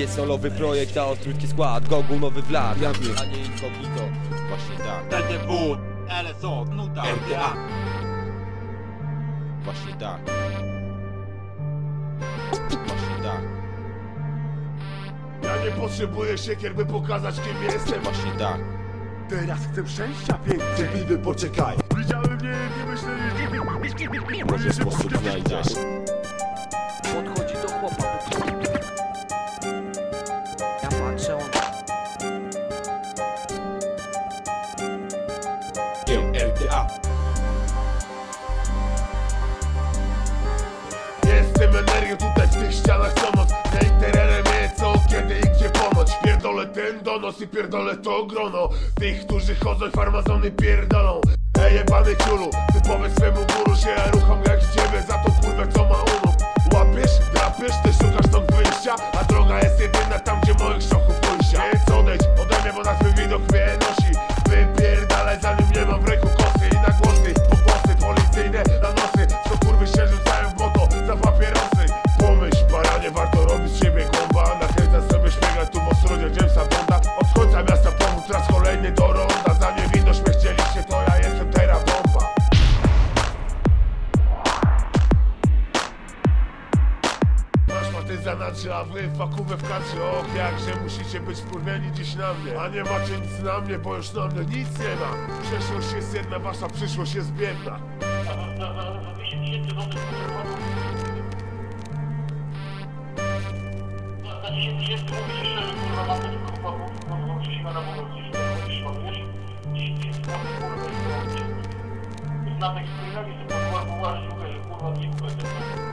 Jest solowy projekt, a ostródzki skład Gogu nowy wlad, Ja wiem. a nie incognito Właśnie tak, TDW, LSO, nuta, RTA. właśnie tak Właśnie tak, Ja nie potrzebuję siekier, by pokazać kim jestem. Właśnie tak Teraz chcę szczęścia więcej. Cierpliwy poczekaj. Widziałem mnie i myśleli Może sposób znajdziesz RTA Jestem energią tutaj w tych ścianach co noc Na interele wie co, kiedy i gdzie ponoć? Pierdolę ten donos i pierdolę to grono. Tych, którzy chodzą i farmazony pierdolą. Ej jebany ciulu, ty powiedz swemu guru że ja rucham jak z ciebie Za to kurwę co ma umów. Łapiesz, drapiesz, ty szukasz stąd wyjścia A droga jest jedyna tam gdzie moich szochów Masz matyza na czy, a wy fakówę w kadrze Och, jakże musicie być wkurwieni dziś na mnie A nie macie nic na mnie, bo już na mnie nic nie ma Przeszłość jest jedna, wasza przyszłość jest biedna Za 10 tysięcy mówi się szczerze, kurwa, mam tych chłopaków, kurwa, przysiła na pomoc, gdzieś tam chodzisz, wiesz? 10 tysięcy tam, kurwa, jest to łącznie. Znatek z królami, to kurwa, ułażdżę, że kurwa, nie kurwa,